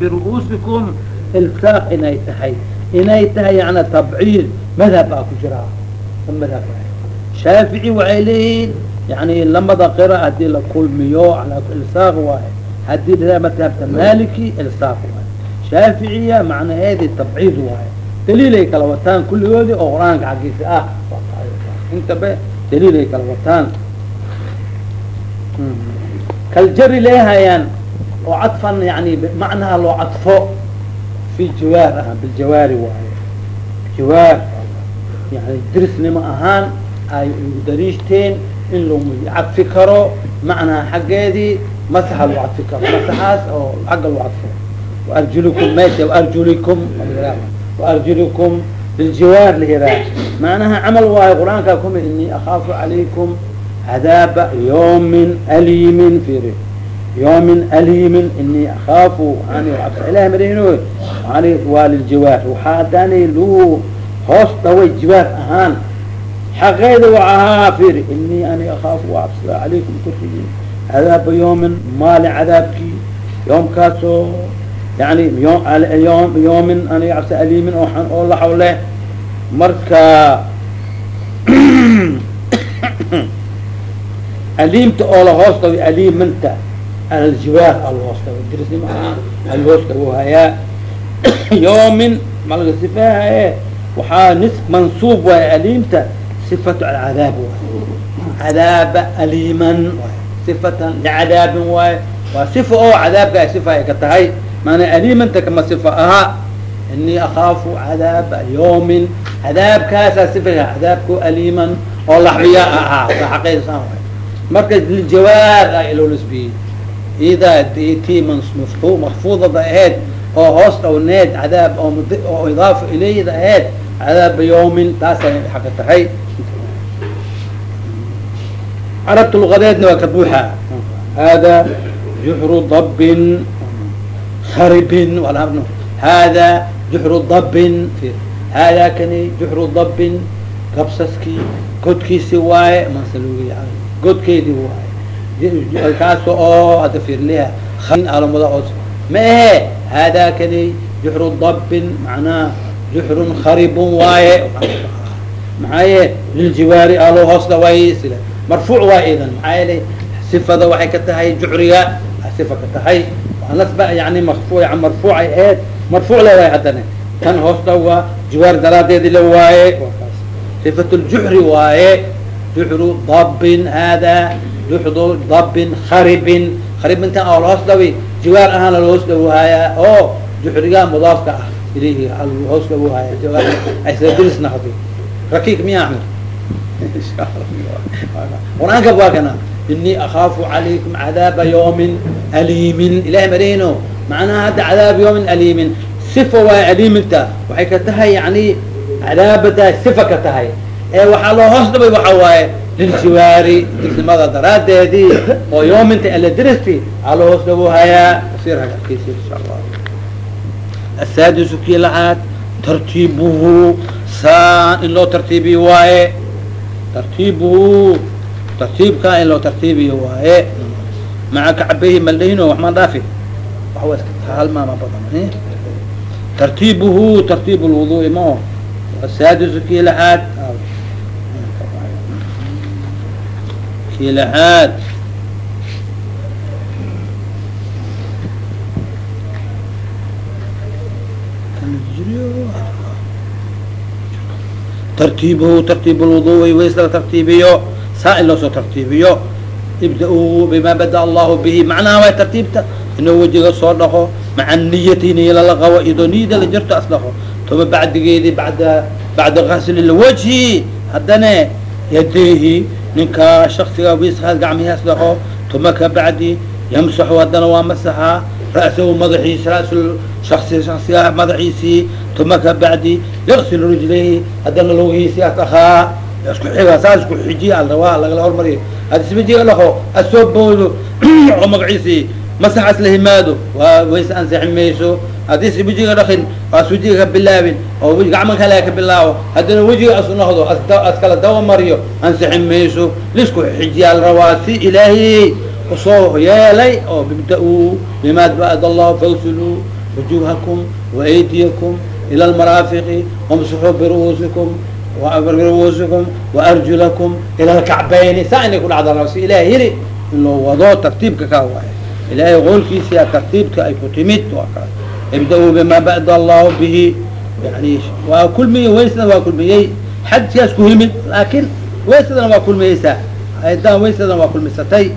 biru'uusikum ilsaaq inay tahay. Inay tahay yani tabciid madhab baa ku jira. Madhab shaafici waxay leeyihiin yani lamada qira haddii la kulmiyo ilsaaq waaye. Hadii madhabta maliki ilsaaq waaye. Shaaficiya macnaheedi tabciid waaye. Daliilay kala wataan kulligoodi oo qur'aanka xaggiisa ah. Intaba daliilay kala wataan. Kaljari leehayaan oo cadfan yani macnaha loo cadfo fi jawaar ah biljawaari waaye. Jawaar yani dirisnimo ahaan ay dariishteen in lagu cadfi karo macnaha xaggeedii masaxa loo cadfi karo masaxaas oo xagga loo cadfo. Waarjulikum meesha waarjulikum waarjulikum biljawaar layiraa macnaha camal waayo qur'aankaa kuma inii akaafu calaykum cadaaba yawmin aliimin firi yawmin aliimin inii akaafu ani ilahi marino ani waa liljawaar waxaa haddaanay lagu hoos dhaway jawaar ahaan xaqeeda wa ahaa firi inii ani akaafu waa cabsada calaykum korkiin cadaaba yawmin maalin cadaabkii yoomkaasoo yani yoomin aniga cabsi aliimin oo laxaw leh marka aliimta oo lahoos dhaway aliimanta aljiwaar alahoos dhaway dirisnimo ahaan alhoos dhawohayaa yoomin malaga sifaahaye waxaa nis mansuub waay aliimta sifatu alcadaab waay cadaaba aliiman sifatan licadaabin waay waa sifa oo cadaabka ay sifa ay ka tahay maana aliimanta kama sifa ahaa inii akaafu cadaaba yawmin cadaabkaasaa sifa cadaabku aliiman oo laxbiya ahaa aqeysaan waay marka liljawaar a ilo nisbiyey idaa ti maftu makfuudada aheyd oo hoos dhowneed cadaab oo idaafa ilayda aheyd cadaaba yawmin taasay xaqa tahay carabta luqadeedna waa ka buuxa hada juxru dabbin haribin hada juxru dabbin hada kani juxru dabbin gabsaskii godkiisi waaye masalug godkeedii waaye kaas oo hadda firliha alamada os ma ahe hada kani juxru dabbin macnaha juxrun kharibun waaye. Maxaaye liljiwaari alo hoos dhaway sila marfuuc waa idan maxaa yeelay sifada waxay ka tahay jucriga sifa ka tahay. Nasba yani marfu marfuucay aheed marfuuc le waay haddana. Kan hoos dhawa jiwaar daraadeedi la waaye sifat ljuxri waaye juxru dabbin hada juxdu dabbin kharibin kharibintan oo lahoos dhawi jiwaar ahaan lalahoos dhawohaaya oo juxriga mudaafka ah ilayhi hoos dhawohaaya isla naqdi rakiik miya axmed qur'aanka waa kana inii akaafu calaykum cadaaba yawmin aliimin ilahay mareyno macnaha hadda cadaaba yawmin aliimin sifa waa aliiminta waxay ka tahay yani cadaabada sifa ka tahay ee waxaa loo hoos dhabay waxa waaye liljiwaari dirnimada daraadeedii oo yawminta ala diristi aa loo hoos dhawohayaa sirhakis insha allah asaadisu kii lacaad tartiibuhu saan in loo tartiibiyo waaye. Tartiibuhu tartiibka in loo tartiibiyo waaye. Maca kacbayhi maldahino wax ma dhaafi. Wax waa iska halmaama badan tartiibuhu tartiib lwuduui mao asaadisu kii laxaad kii tartiibhu tartiib lwuduui waysla tartiibiyo saa in loosoo tartiibiyo ibda-uu bima bada allahu bihi macnaha way tartiibta inuu wejiga soo dhaqo maca niyati niya lala qabo idoo niyada la jirto as dhaqo tuma bacdigeedii bada bacda gasli lwajhi haddana yadeehi ninka shaksiga wiishaas gacmihias dhaqo tuma ka bacdi yamsaxu haddana waa masaxaa ra'sahu madaxiis rasul shasi shaksiga madaxiisii tuma ka bacdi yaqsil rijlayhi haddana as dhaqaa isku xiga saas isku xijiya al rabaa lagala hormariyo. Had isbijiga dhaqo asoo boodo oo magaciisii masaxas la himaado waa ways ansixi mayso haddii isbijiga dhaqin as wejiga ka bilaabin oo gacma kale ka bilaabo haddana wejiga asu noqdo as kala dawa mariyo ansixi mayso lisku xijiya al rabaa si ilaahi u soo yeelay oo bibda-uu bimaa ba'd allahu fawsiluu wujuhakum waaydiyakum ila lmaraafiqi wamsaxuu biru'uusikum biru'uusikum waarjulakum ila lkacbayni saa inay ku dhacda si ilahay yiri in loo wado tartiibka kaa waayo ilaahay qowlkiisia tartiibka ay ku timid waa kala ibda-uu bima ba'da allahu bihi yani waa kulmiyey waysadana waa kulmiyey xajkaas ku yimid laakin waysadana waa kulmiyeysaa ayadaan waysadana waa kulmisatay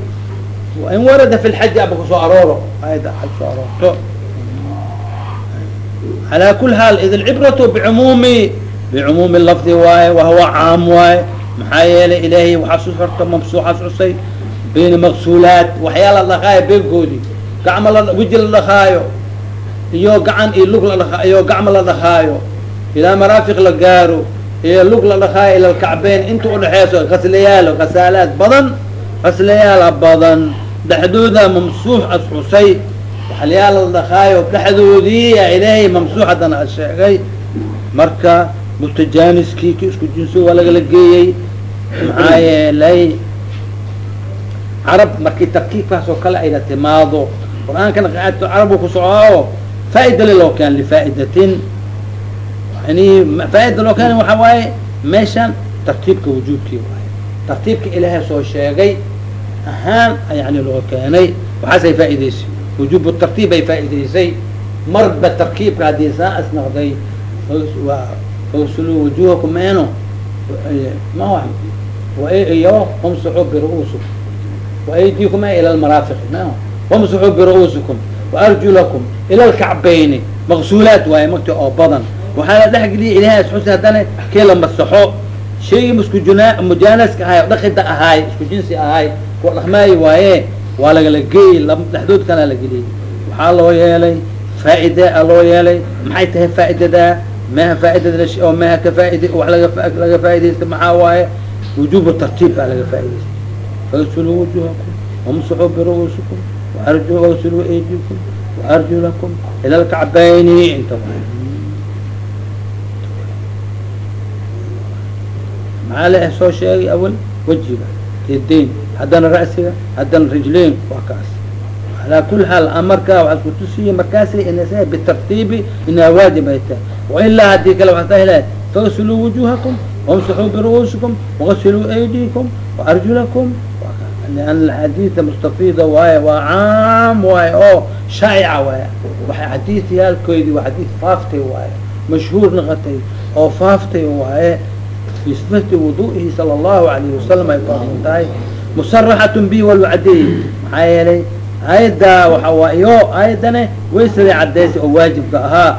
in warada fi lxaji aba ku soo arooro ayada aj soo aroorto alaa kuli haal id alcibratu bicumuumi bicumuumi lafdi waaye wahuwa caam waaye maxaa yeelay ilaahay waxaa horta mamsuuxaas xusay bayna maqsuulaat waxyaala la dhaqaayo beenkoodii gacmo la weji la dhaqaayo iyo gacan iyo lug iyo gacmo la dhaqaayo ilaa maraafiq la gaaro iyo lug la dhaqaayo ila lkacbeyn inta udhexeyso kaslayaalo kasaalaad badan kaslayaala badan. Dhexdooda mamsuux as xusay waxlayaal la dhaqaayo dhexdoodii yaa ilaahay mamsuux haddana as sheegay. Marka mutajaaniskii ki isku jinso waa lagala geeyey maxaa yeelay carab markii tarkiibkaas oo kale ayna timaado. Qur'aankana qaato carabu ku socoo faaida liloo keen lifaa'idatin yani faaida loo keen waxaa waaye meeshan tartiibka wujuudkii waaye tartiibka ilaahay soo sheegay ahaan yani loo keenay waxaasay faa'idaysay wujuub tartiib bay faa'idaysay marba tarkiibka haddii saa as noqday fawsulu wujuhakum meeno ma iyo wamsuxuu biru'uusikum waaydiikum ila lmaraafiq meeno wamsuxuu biru'uusikum waarjulakum ila lkacbayni maqsuulaad waaye marti oo badan waxaana dhexgeliya ilahay isxusi haddana kee la masaxo shaygii iskuuna mujanaska ahay dhaqida ahaay isku jinsi ahaay kuwa dhaqmaayi waaye waa lagala geeyey dhexdood kalaa la geliyey waxaa loo yeelay faa'ide a loo yeelay maxay tahay faa'idadaa meha faaidada oo meha ka faaid wa laga faa'idaysta maxaa waaye wujuub tartiib baa laga faa'idaysta fagsulu wujuhakum wamsaxuu biru'uusikum وامسحوا برؤوسكم واغسلوا ايديكم وارجلكم الى الكعبين انت maxaa la soo sheegay awal wejiga yadayn haddana ra'siga haddana rijlayn waa kaas alaa kuli xaal amarka waxaa isku tusiyey markaasi ina bitartiibi inaa waajib ay tahay wailaa haddii kale waxaa tahi lahay fagsiluu wujuhakum wamsaxuu biru'uusikum wagasiluu aydiikum لan xadiia mustafida waay waa caam waay oo shaaca waay waay xadiiyaalkoydii waa xadii faaftay waaye mashhuur naqatay oo faaftay waaye fi sifati wuduihi sala allahu alayhi wasalam ay faafan tahay musaraxat bi walcadeey maxaa yeelay ayaddaa waxa waa iyo ayadane waysaday cadeysa oo waajibka ahaa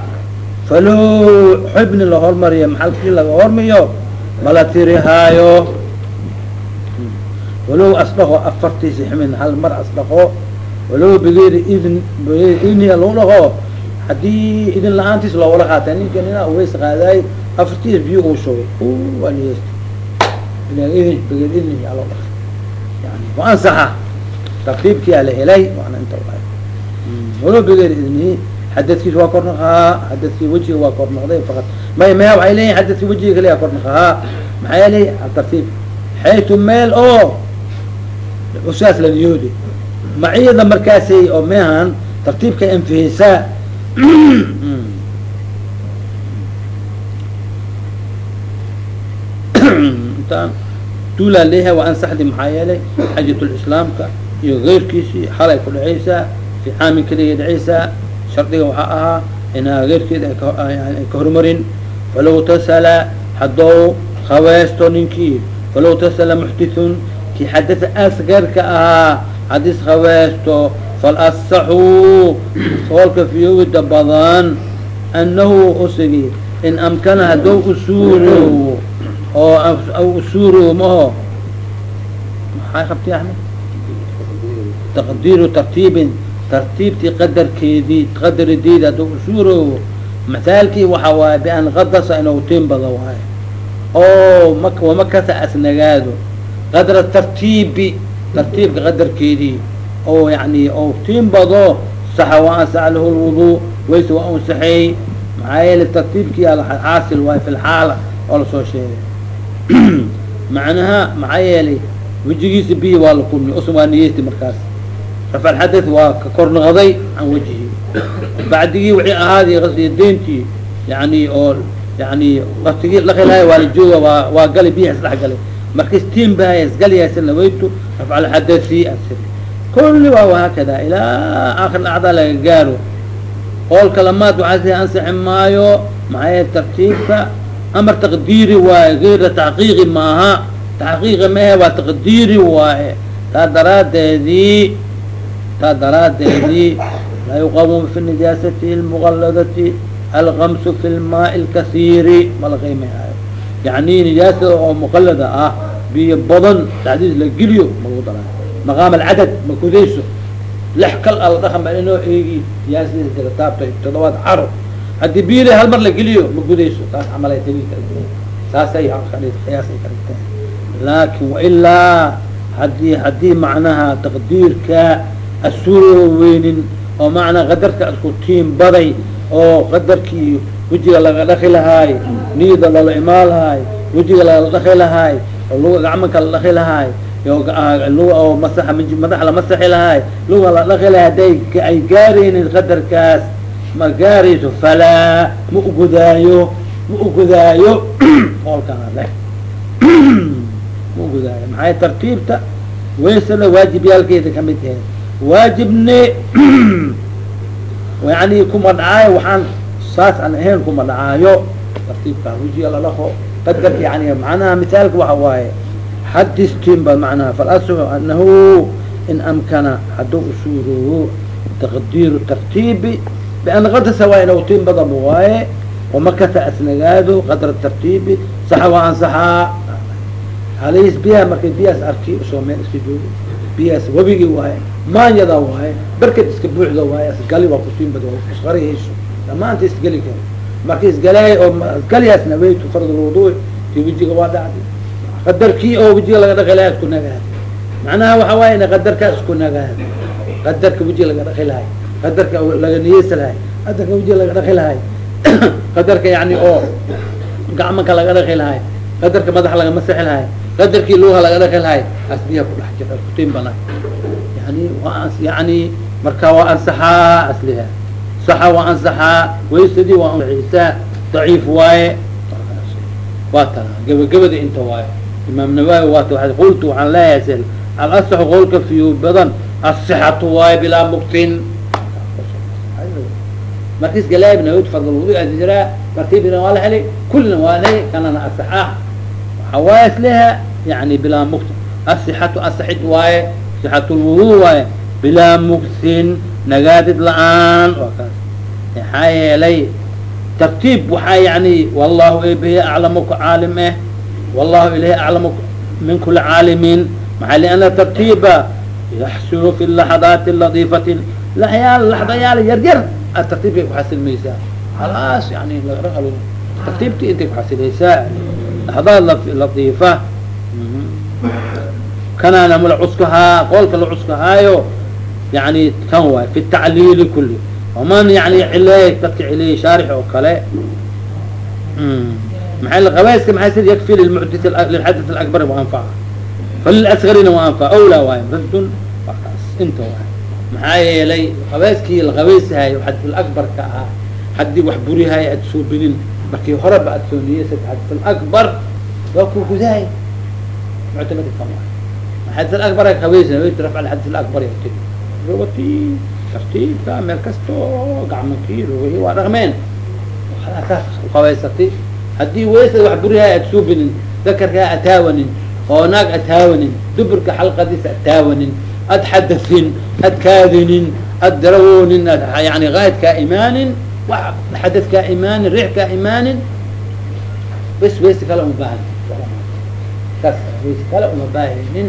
falow xubni la hormariyo maxalkii laga hormiyo mala tirihaayo walow asdhaqo afartiisi ximin hal mar asdhaqo walow bigeyri idn bigeyri idniya lagu dhaqo haddii idin la'aantiis loowala qaata ninka nina ways qaadaay afartiis biyo uu shugay waa niyeysta idin bigeyr idni yaa loo dhaqay yani wa ansaxa tartiibkiyaa la helay waana inta waay walow bigeyri idnihi xadadkiis waa kor naqahaa xadadkii wejiga waa kor noqday faqad may maya waxay leeyihiin xadadkii wejiga kaliya kor naqahaa maxaa yeelay tartiib xaytu meel oo usaas la niyoodi maciyada markaasay oo meahan tartiibka intaan duulaa leeyahay waa ansaxdi maxaa yeelay xajatulislaamka iyo keyrkiisii xalay ku dhacaysaa fi caamin keliya dhacaysaa shardiga waxaa ahaa inaa keyrkeeda ay ka horumarin. Falow tasala haddou haweesto ninkii falow tasala muxdithun kii xadada asgarka ahaa hadis haweesto fal asaxuu soolka fiyowida badan annahu usigi in amkana haddou usuurow oo usuurow maho maxay qabtay axmed taqdiiru tartiibin tartiibtii qadarkeedii qadarideedi haddou usuurow masaalkii waxaa waaye bian qadasa inuu tiin bada waayo oo m wamakasa asnagaado qadra tartiibi tartiibka qadarkeedii oo yani ou tiin bado saxa wa ansaxa lahu lwudu wayse waa unsaxeey maxaa yeele tartiibkii xaasil waayo fi lxaala oo la soo sheegay. Macnaha maxaa yeelay wejigiisa biyi waa la kulmi usan waa niyeysti markaas. Rafc alxadath waa ka kor noqday can wajhi bacdigii wixii ahaadi qasdiyadeyntii yani oo yani waktigii lakilahay waa la jooga waa waa galay biyaha isdhex galay markas isgalyasa nawaytu rafc alxadathi asir kulli waa wahaakada ilaa aakir acdaa laga gaaro qoolka lamaad waxaa si ansixi maayo maxay tartiibka amar taqdiiri waaye gayra taxqiiqi maaha taxqiiqi mahe waa taqdiiri waaye taa daraadeedii taa daraadeedii laa yuqamu fi nijaasati lmuqaladati alkamsu fi lmaai lkasiiri mala qiimayaayo yani nijaasada oo muqalada ah biyo badan dhexdiis la geliyo malagu daraa maqaam alcadad ma kudayso. Lix kal ala dhaqan baa inoo eegi nijaasadiis kala taabtay toddobaad caro haddii biyile hal mar la geliyo ma gudayso. Taas camalay tagi kara. Saasay qiyaasay karagteen laakin wailaa haddii haddii macnaha taqdiirka asuroo weynin oo macnaa qadarka isku tiim baday oo qadarkii wejiga laga dhaki lahaay niyada lala imaan lahaay wejiga lala dhaki lahaay luga gacmanka la dhaki lahaay oo masaa madax la masaxi lahaay luga la dhaki lahay hadday ay gaaraynin qadarkaas ma gaarayso? Falaa ma ugudaayo ma ugudaayo oolkaan leh ma ugudaayo maxay tartiibta? Waysada waajibyaalkeeda ka mid tahay waajibne yani kuma dhacaayo waxaan saas aan ahayn kuma dhacaayo. Tartiibkaa wejiga lalaqo qadarka yani macnaha misaalka waxa waaye. Xadistinba macnaha falasxu anahu in amkana hadduu usuurowo taqdiiru tartiibi bian qadasa waa ina utiin badan waaye. Wamakata asnagaado qadra tartiibi saxa waa ansaxaa halays biyaha markay biyahaas arki u soo meel iska joogo biyahaas webigi waaye maanyada waaye berked iska buuxda waaye asgali waa kutiin bad isqarihayso damaanta isgeli karo. Marka isgalay oo isgaliyaas naweytu fard lwuduuc ti wejiga waa dhacday. Qadarkii oo wejiga laga dhaqi lahay isku nagaad macnaha waxa waaye ina qadarkaas isku nagaad qadarka wejiga laga dhaqi lahay qadarka laga niyeysa lahay. Qadarka wejiga laga dhaqi lahay qadarka yani oo gacmanka laga dhaqi lahay qadarka madaxa laga masexi lahay. Qadarkii lugaha laga dhaqi lahay as biyaha ku dhex jira kutiin bana yani waa yani marka waa ansaxaa asliha saxa waa ansaxaa waysadii waa ansaxiisaa daciif waaye. Waa tana gebagabada inta waaye. Imaam nawawi waata waa qultu waxaan leeyahay alasaxu qowlka fiyu badan asixatu waaye bilaa muktin markis galaab nawid fadl wudu aa jiraa tartiibina waa la helay kullina waa la kanana asaxa waxa waaye isleha yani bilaa muktin asixatu asaxid waaye sixatu lwudu waaye bilaa muktin nagaadid la'aan waa kaas. Maxaa yeelay tartiib waxaa yani wallahu ebehe aclamuka caalim eh wallahu ilahi aclamu min kuli caalimin. Maxaa liana tartiiba yaxsulu fi laxadaati ladiifati layaal laxdayaal yar yar aad tartiibkay kuxasilmaysaa halaas yani tartiibtii intay kuxasilaysaa laxdaad ladiifa. Kanaana mala cuskahaa qoolka la cuskahaayo yani kan waay fi tacliili kuli waman yani cileey dadka cileeyay shaarix oo kale maay qabayska maay sid yakfi lilmuxdit lilxadith alakbar waanfaca falilsgarina waanfac awlaa waayo raddun waa kaas inta waay maxaa yeelay qabayskii la qabaysahayo xadith alakbarka ahaa haddii wax burihayo aad suubinin markii horeba aad soo niyeysa xadith alakbar waa ku gudahay muctamadi kan waay xadith alakbar qabaysa rafc alxadith alakbar rogati tartiibka meel kasta oo gacmankii rogahi waa dhaqmeen kaas qabaysatay haddii weysada wax burihayo aad suubinin dakarkaa ataawanin oo naag ataawanin duburka xalqadiisa ataawanin ad xadasin ad kaadinin ad darawoonin ad yani qaadkaa imaanin wax xadadkaa imaanin riixkaa imaanin bes weyse kale uma baahan kaas weyse kale uma baahaynin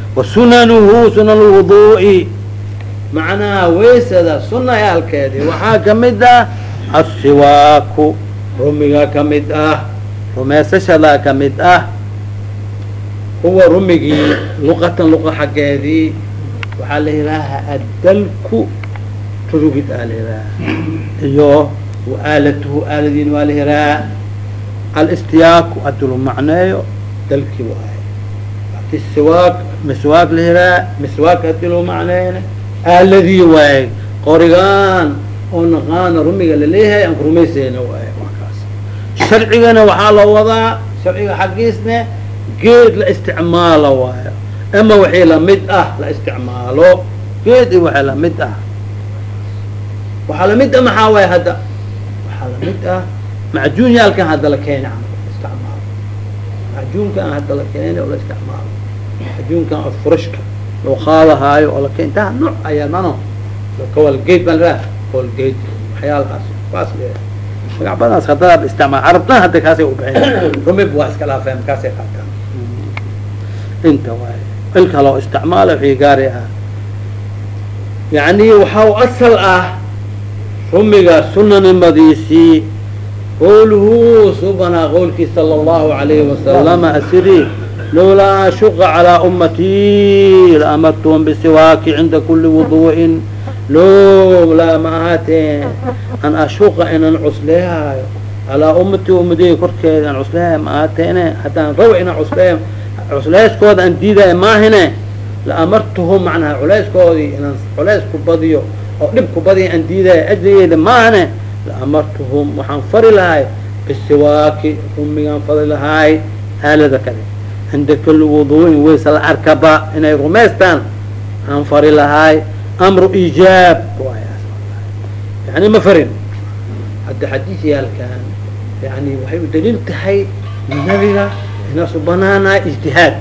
wasunanuhu sunan lwuduu'i macnaha waysada sunayaalkeedii waxaa ka mid ah asiwaaku rumiga ka mid ah. Rumaysashadaa ka mid ah. Huwa rumigii luqatan luqa xaggeedii. Waxaa la yihaahaa addalku. Turugid aa la yihaaha iyo aalatuhu aaladiin waa la yihaaha alstiyaaku adulu macneeyo dalkii waaye ati siwaak miswaak la yidhaha miswaak adilu macneeyne aaladii waaye qorigaan oo naqaana rumiga la leeyahay aan ku rumaysayna waaye markaas sharcigana waxaa la wadaa sharciga xaggiisne geed la isticmaalo waayo ama wixii la mid ah la isticmaalo geed i waxay la mid ah waxaa la mid ah maxaa waaya hadda waxaa la mid ah macjuun yaalkan hadda la keeni an isticmaalo macjuunkan hadda la keeni oo la isticmaalo macjuunkan oo furashka loo qaadahaayo oo la keen intaha nooc ayaa mano kawalgeed baan leedahay kawalgeed waxyaalahaas waas leedahay magac badanaas haddaad isticmaal carabtana hadda kaasay ubixin rumib waa iska dhaafeen kaasay qaataan. Inta waay. Ilka loo isticmaalo wixii gaari ah. Yani waxaa u asal ah rumiga sunanimadiisii qowluhu subanaa qowlkii sala allahu alayhi wasalama asiri lowlaa ashuqa calaa ummatii laamartuhum bisiwaaki cinda kuli wuduu'in lowlaa ma ahaateen an ashuqa inaan cusleehaayo calaa ummatii ummadeyga korkeeda aan cusleehayo ma ahaateene haddaan rawa inaan cusleeyo culayskooda aan diidaayo maahine laamartuhum macnaha culayskoodii inaan culays ku badiyo oo dhib ku badiyo aan diidaayo ajrigeeda maahine laamartuhum waxaan fari lahay bisiwaaki rumigaan fari lahaay aalada kale cinda kuli wuduuin waysa la arkaba inay rumaystaan. Aan fari lahaay amru ijaab. Yani ma farin. Hadda xadiis yaalkan yani waxay u daliil tahay nabiga inaasu banaanaay ijtihaad.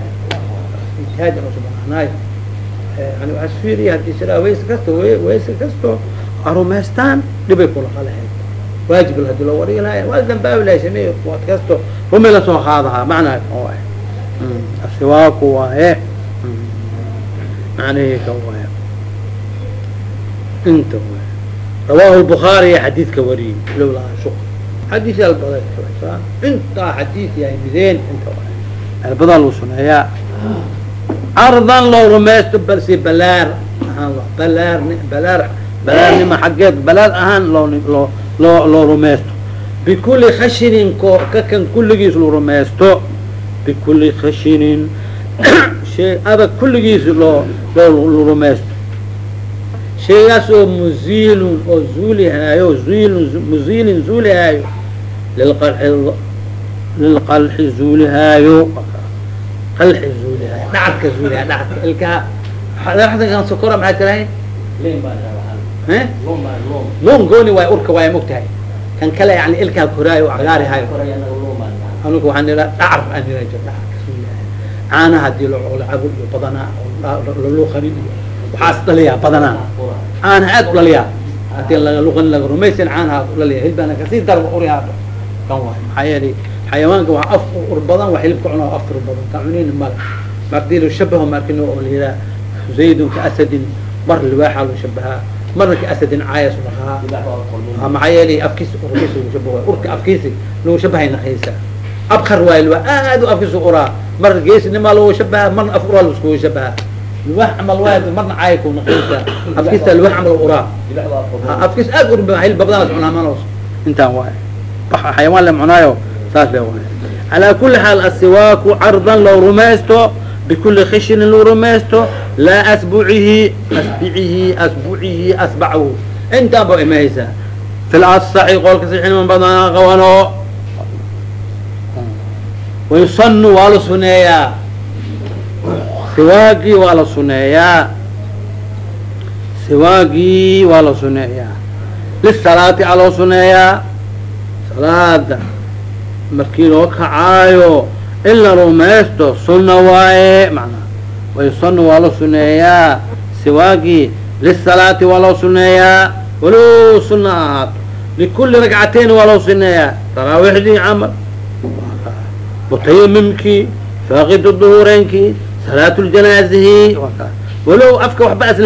Ijtihaad inaasu banaanaay yani waxaa isfiiriya haddii siraa wayse kasto wayse kasto a rumaystaan dhibay kulaqa lahayd. Waajib haddii loo warigi lahay. Waa dambaabi lahay sameey waad kasto. Rumi la soo qaadahaa macnaa waay asiwaaku waaye macnahii ka waay inta waay rawahu lbukhaariya xadiidka wariyey lowlaa shuq. Xadiis albada intaa xadiis yahay mideen inta waay albadaa lagu suneeyaa. Cardan loo rumaysto balse balaar ahaan balaar balaar balaarnima xaggeed balaar ahaan loo loo rumaysto. Bikuli khashinin ko kakan kulligiis loo rumaysto bikuli khashinin shay adag kulligiis loo loo rumaysto shaygaas oo muziilun oo zuulihaayo ziilun muziilin zuulihaayo lilqalxi lilqalxi zuulihaayo qalxi zuulihaayo dhacadka zuulihaayo dhacadka ilkaha dhacdkan sokora maxay tirahay lon gooni waay urka waay mogtahay kan kale yani ilkaa koraayo cagaarihayo anuga waxaan ihaa dhacar aan iha jir zuulihaayo caanaha haddii lacabo iyo badanaa laluqanin iyo waxaas dhaliyaa badanaa. Caanaha aad u dhaliyaa. Hadii laluqan laga rumaysan caanaha dhaliya hilbaana ka sii darba urihaa kan waay maxaa yeelay xayawaanka waa af ur badan waa hilibka cunaa af ur badan. Ka cunin male markadii lo shabaho markino oo layihaa zaydun ka asadin mar liwaaxa loo shabahaa marna ka asadin caayas lahaa maxaa yeelay afkiisa urkiisa lagu shabaho urka afkiisa lagu shabahay naqaysa abkar waay liwaa aad u afkiisa uraa mar geesinimaa lagu shabahaa marna af uraa laskugu shabahaa liwaax camal waay marna caaya ku naqaysa afkiisa liwaax camal uraa afkiisa aad ur hilib badan cunaa manos intaan waay xayawaan le cunaayo saas le waay calaa kuli xaal asiwaaku cardan loo rumaysto bikuli khishinin loo rumaysto laa asbucihi asbicihi asbucihi asbachu intaan imahaysaa fi lasaxi qolka sixinman badanaa qabano wayusanu waa la suneeyaa siwaagii waa la suneeyaa siwaagii waa la suneeyaa lisalaati aa loo suneeyaa salaada markii loo kacaayo in la rumaysto sunna waaye manaa wayusanu waa la suneeyaa siwaagii lisalaati waa loo suneeyaa walow sunna ahaato likuli ragcateyn waa loo suneeyaa taraawiixdii camal mutayamimkii faaqid duhuureynkii salaat ljanaazihii walow afka waxba as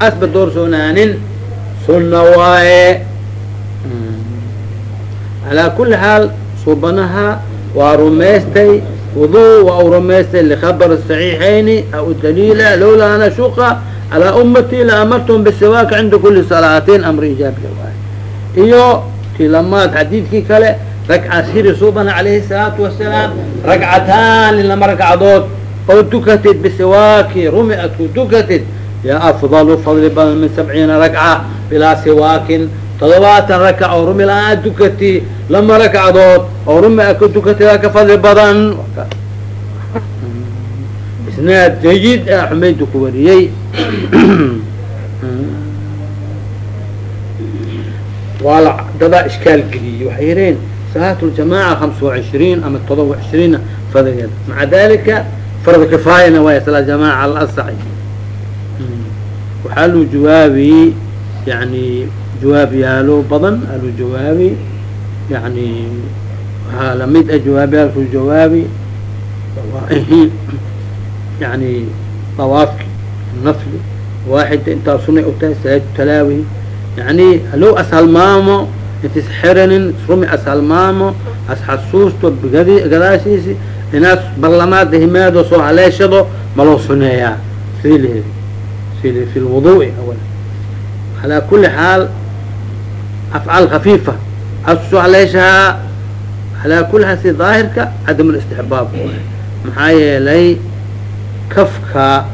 asba doorsoonaanin sunna waaye calaa kuli xaal subanaha waa rumaystay wudu waa u rumaystay likhabar saxiixayni u daliila lowlaa ana shuqa calaa ummati la amartum bisiwaaka cinda kuli salaatin amri ijaabiya waaye iyo tilamaad xadiidkii kale ragca hiri subana calayhi salaatu wasalaam ragcataani lama ragcadood oo dukatid bisiwaaki rumi ad ku dukatid yaa afdalu fadli badan min sabciina ragca bilaa siwaakin todobaatan rakac oo rumi la'aan ad lama ragcadood oo rumi dukatid aa ka fadli badan. Isnaad jayid ah xumaydu ku wariyey. Waa la dadaa ishkaal geliyey waxay yidheen وacishriin ama todoba وacishriina fadligeeda maca dalika fard kifaayana waay salaat jamaaca alasaxi waxaa lu jawaabi yani jawaab yaalo badan alu jawaabi yani waxaa la mid a jawaabyaalku jawaabi yani dawaafki nafli waaxida intaa sunay u tahay salaatu talaawi yani halow ashalmaamo intis xeranin rumi ashalmaamo asxasuusto gadaashiisi inaad barlamaada himaado soo haleeshado maloo suneeyaa sidii laheli sidi fi lwudu'i awal calaa kuli xaal afcaal khafiifa aad ku soo haleeshahaa calaa kuli xaal si daahirka cadam listixbaab maxaa yeelay kafka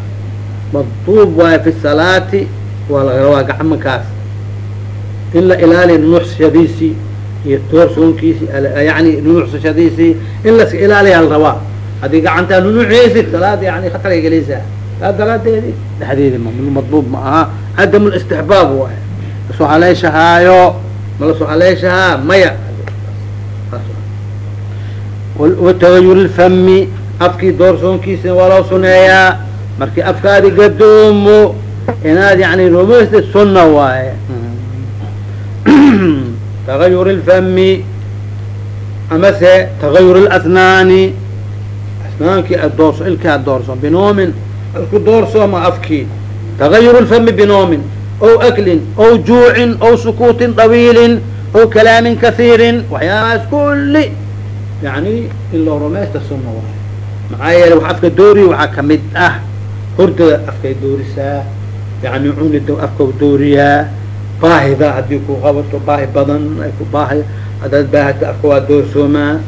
madduub waayo fi salaati waa laga rabaa gacmakaas in la ilaaliya nuuxsashadiisii iyo toorsoonkiisii yani nuuxsashadiisii in laska ilaaliyaa la rabaa haddii gacantaa nunuuxeysid salaada yani khatargay gelaysaa saa daraadeedi dhexdeedi madbuub ma aha cadam listixbaab waay la soo haleeshahaayo ma la soo haleeshahaa maya watagayur lfami afkii doorsoonkiisina waa loo suneeyaa markii afkaadi gadoomo inaad yani rumaysta sunna waaye tagayur lfami amase tagayur lasnaani asnaankii adoorso ilkii adoorso binoomin isku doorsooma afkii tagayur lfami binoomin ow aklin ow juucin ow sukuutin طawiilin ow kalaamin kasiirin waxyaabahaas kulli yani in loo rumaysta sunna waaye maxaa yeele wax afka dooriya waxaa ka mid ah hordada afkay doorisaa yani cunida afkau dooriyaa baahida haddii ku qabato baahi badan ay ku baahi haddaad baahata afka waa doorsoomaa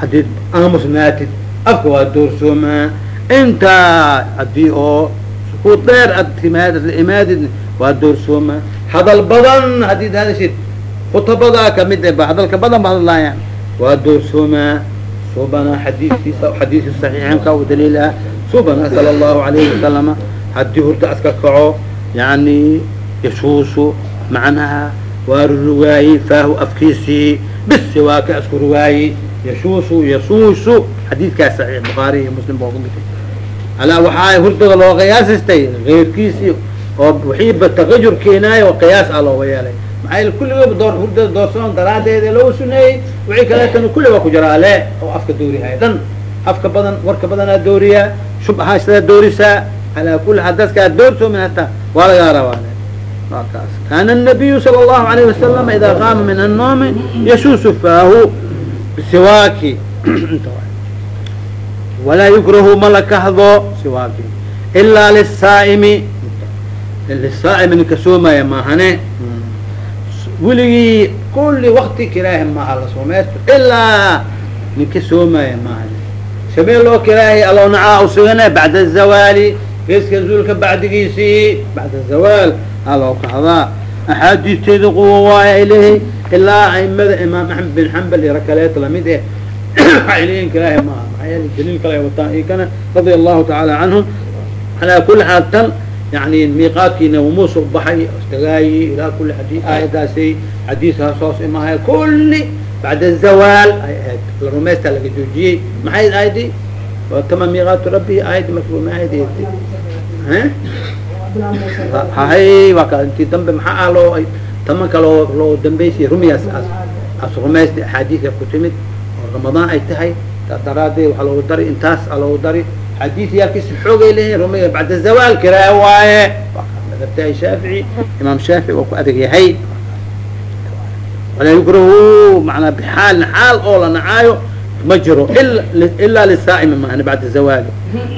haddiid aamusnaatid afka waa doorsoomaa. Intaa haddii oo sukuud dheer ad timaad la imaadid waa doorsoomaa. Hadal badan haddiid hadashid khutabadaa ka mid ba hadalka badan ba hadlaayaan waa doorsoomaa. Subana xadiikiisa xadiisi saxiixinka u daliil ah. Subana sala allahu alayhi wasalama haddii hurda aska kaco yani yashuusu macnaha waa ruruwaayi faahu afkiisii bisi waa ka isku ruwaayi yashuusu yasuusu xadiidkaas saxiix bukhaari iyo muslim baa kumid alaa waxaa hurdada loo qiyaasistay keyrkiisii oo wixiiba tagayur keenaayo oo qiyaas ah looga yeelay. Maxaa yel kulligaba door hurdada doorsoon daraadeeda loo suneeyey wixii kaleetana kulli waa ku jiraa le oo afka doorihay dhan afka badan warka badanaa dooriyaa shub ahaashadaa doorisaa. Alaa kuli xaal dadkaa doorsoomin hataa waa lagaa rabaa waa kaas kaana الnabiyu salى الlahu عalayه wasalam idaa qaama min annoomi yashuusu faahu bisiwaaki walaa yukrahu ma la kahdo siwaaki ilaa lisaa'imi lisaa'imi ninka soomaya maahane weligii kulli wakti kiraahi maaha la soomaysto ilaa ninka soomaya maahane samee loo kiraahi aloo nacaa usugane bacda الzawaali geeska zuulka bacdigiisii bacda zawaal aloo kahdaa axaadiisteeda quwa waaya ay leeyahay ilaa aimada imaam axmed bin xambal iyo rakaleeta la mid eh. Leeyihin kiraahi maaha maxaa yeele daliil kale ay wataan. Iyo kana allahu tacaala canhum calaa kuli xaal tan yani miiqaadkiina umuus u baxay. Istagaayi ilaa kuli xadii aayadaasi xadiiskaas hoos imahay kulli bacda zawaal ay ahayd. La rumaystaa laga joojiyey. Maxay aayadii tama miiqaatu rabbi aayadi marka aayadi hay waa ka dambe maxaa ah loo tama kaloo loo dambaysiya rumiyaas as as rumaysta axaadiisa ku timid oo ramadaan ay tahay taas daraadeed waxaa loogu dari intaas a loogu dari xadiis yaalkiisa xoogay leeyihiin rumiya bacda zawaal kiraa waaye madhabtahay shaafici imaam shaafici waa ku adag yahay walaa yukrahu manaa bxaalin xaal oo la nacaayo ma jiro ilaa lisaa'imi maahane bacda zawaali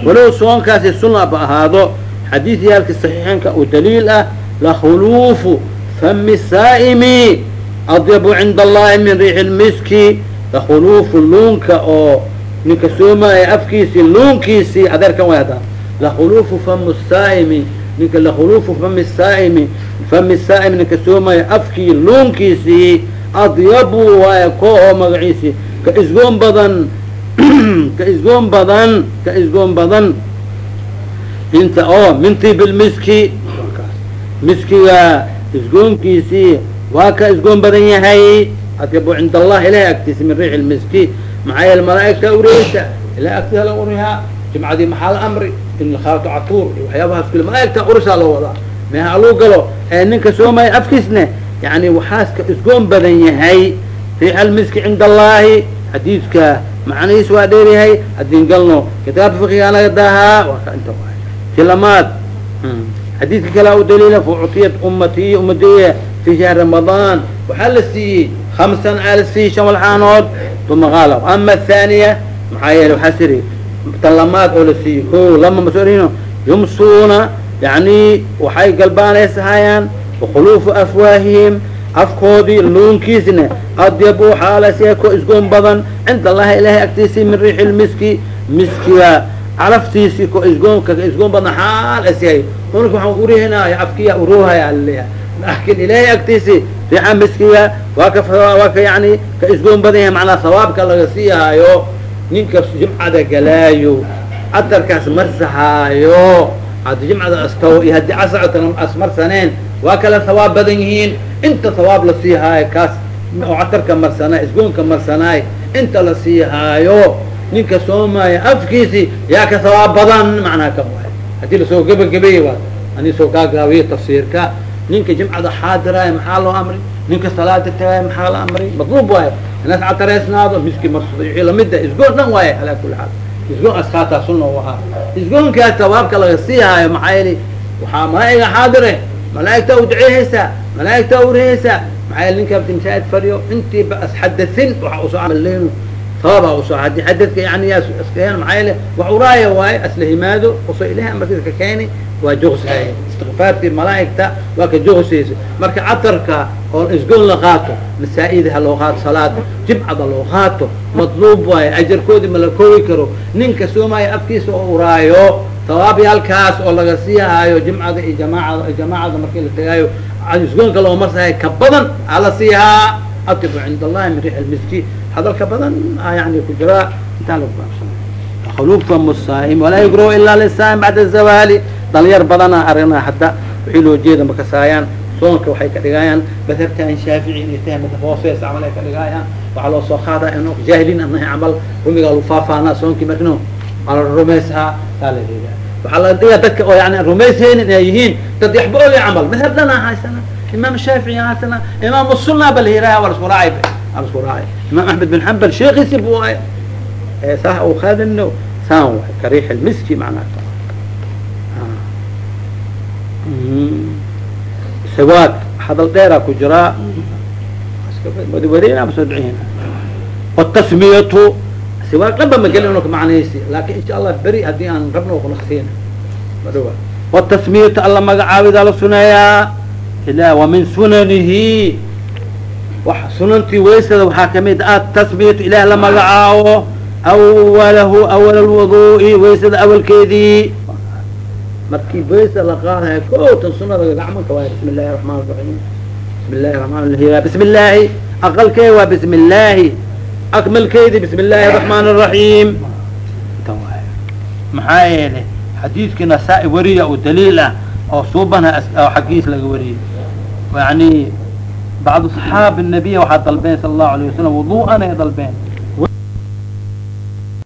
walow soonkaasi sunna ba ahaado xadiidyaalka saxiixeenka oo daliil ah lakhuluufu fami saa'imi adyabu cinda allahi min riixi lmiski lakhuluufu luunka oo ninka soomaya afkiisii luunkiisii adeerkan way hadaa lakhuluufu famu saa'imi ninka lakhuluufu fami saa'imi fami saa'imi ninka soomaya afkii luunkiisii adyabu waaye ko oo magaciisii ka isgoon badan ka isgoon badan ka isgoon badan inta oo minti bilmiski miskiga isgoonkiisii waa ka isgoon badan yahay. Adyabu cinda allah ilahay agtiisa min riixi lmiski maxaa yeele malaaigta ureysa ilahay agtiisa la urihaa jimcadii maxaa la amri? In lakaato catuur. Iyo waxyaabahaas kule malaaigta urisaa loo wadaa. Meha aluu galo ee ninka soomaya afkiisne yani waxaas ka isgoon badan yahay. Riix almiski cinda allahi xadiidka macnihiis waa dheeryahay haddiin galno kitaabka fikiga naga daahaa waa ka inta waay ti lamaad xadiidka kalea u daliila fucutiyat ummatiy ummadiya fi shahri ramadaan waxaa la siiyey hamsan aa la siiyey shan walxaanood uma qaala ama athaniya maxaa yeele waxaa siri tan lamaad oo la siiyey ko lama masorino yumsuuna yani waxay galbaanaysahayaan wakhuluufu afwaahihim afkoodii luunkiisna adyabu xaalasiya ko isgoon badan. Cinda allahi ilahay agtiisii min riixi lmiski miskiga calaftiisii ko isgoonka ka isgoon badan xaal asyahay unka waxaan urihinaya afkiya uruhaya laakin ilahay agtiisii riixa miskiga waa ka waa ka yani ka isgoon badan yahay. Macnaa sawaabka laga siihaayo ninka jimcada galaayo catarkaas marsahaayo haddi jimcada astaw iyo haddii casactan asmarsaneen waa kala hawaab badan yihiin. Inta hawaab la siihaayo kaas oo catarka marsanaay isgoonka marsanaay inta la siihaayo ninka soomaya afkiisii yaa ka hawaab badan macnaha ka waay. Haddii la soo gebagabeeye waa ani soo gaagaabiye tafsiirka. Ninka jimcada xaadiraayo maxaa loo amri? Ninka salaada tagaayo maxaa la amri? Madluub waayo inaas catareysnaado miski wixii lamida isgoon dhan waaye alaa kuli xaal. Isgoon askaataa sunna u ahaa. Isgoonkaas sawaabka laga siihaayo maxaa yeeli waxaa malaa'iga xaadire. Malaaigtaa u duceehaysaa malaaigtaa urihaysaa maxaa yeele ninka abdi fadhiyo intiiba asxadasin waxa u soo sababa u soo haddii xadadka yani yaa iskaheen maxaa yeele wax uraaya waaye asla himaado u soo ilahay amarkiisa ka keeni waa joogsahay istikfaartii malaa'igta waa ka joogsaysa marka catarka oo isgoon la qaato masaa-ida ha loo qaato salaada jimcada loo qaato madluub waaye ajarkoodii ma la koogi karo ninka soomaya afkiisa oo uraayo tawaabyaalkaas oo laga siihaayo jimcada iyo jamaacada jamaacada markii la tagaayo isgoonka loo marsahay ka badan ala siihaa atibu cinda allahi min riix almiski hadalka badan yani ku jiraa intaan lagu baabsana khuluufka musaahim walaa yugrahu ilaa lisaahim bacda zawaali. Dhalinyar badana aragnaa hadda wixii loo jeeda makasaayaan soonka waxay ka dhigayaan madhabtaan shaafici inay tahay madhab hoosees camal ay ka dhigayaan. Waxaa loo soo qaadaa inu jaahiliin anahay camal rumigaa lagu faafaanaa soonkii marino ala rumaysaa saa la yidhaha waxaa laga dhigaa dadka oo yani rumayshaynin inay yihiin dad yaxba oge camal. Madhab dhana haysana imaam shaafici haysana imaam sunna ba la yidhaha waa lasku raacay. waa lasku raacay imaam axmed bin xambal sheekiisi bu waay saa u qaadano saan waay kariix almiski macnaha siwaag hadal dheeraa ku jiraa wadawareena soo dhicina watasmiyatu siwaag dhanba magelin ka macnaysi laakin insha allah beri haddii aan rabno madhawa watasmiyatu alla magacaabidaa la suneeyaa ila wa min sunanihi sunantii waysada waxaa ka mid ah tasmiyatu ilaah la magacaabo awalahu awal lwudu'i waysada awalkeedii. Markii baysa la qaadayo ko tan sunada gacmanka waay bismi illahi raxmaan raxiim bismi illahi raxmaan rahiim. Bismi illaahi aqalkee waa bismi illaahi akmalkeedi bismi illaahi raxmaan raxiim maxaa yeele xadiidkii nasaa-i wariya oo daliil ah oo suubana oo xaggiis laga wariyey. Yani bacdu saxaabi nabiya waxaa dalbeen sala allahu alayh wasalam wudu'an ay dalbeen